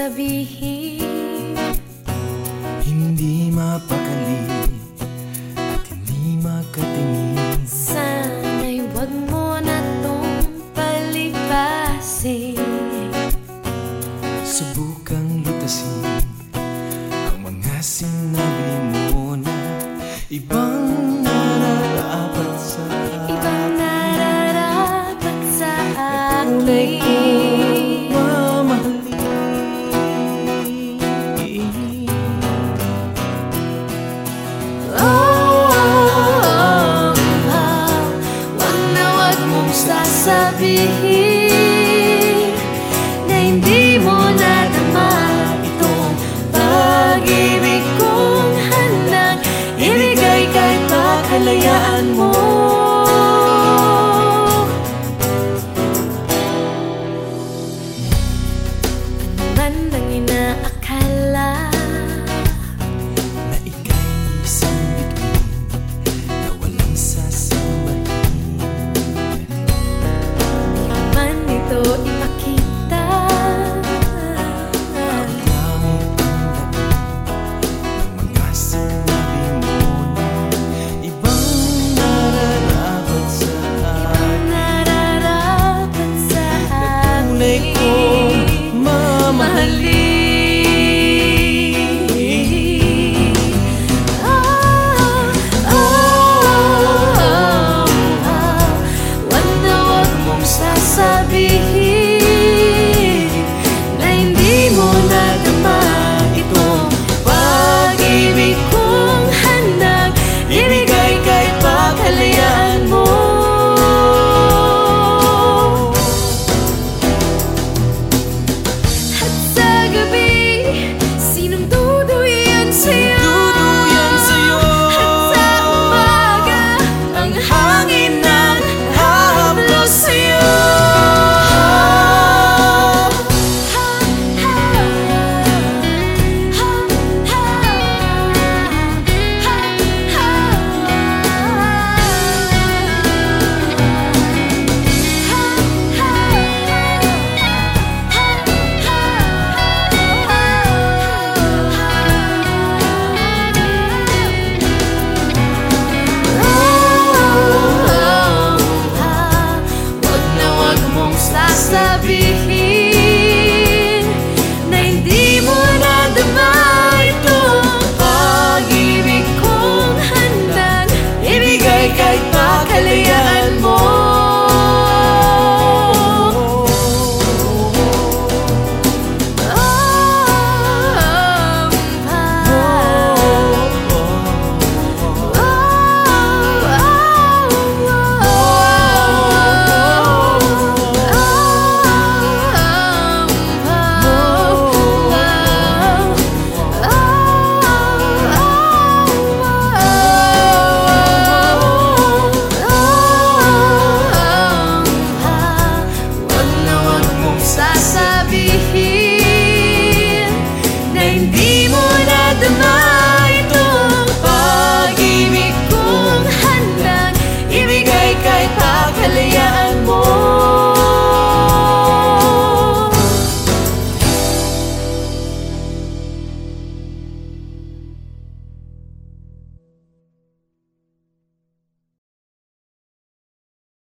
sabihin. Hindi mapakali At hindi makatingin. Sana'y wag mo na tong palipasin. Subukang lutasin Ang mga sinabi mo na Ibang nararapat sa Ibang nararapat sa akin. saber rir. make en.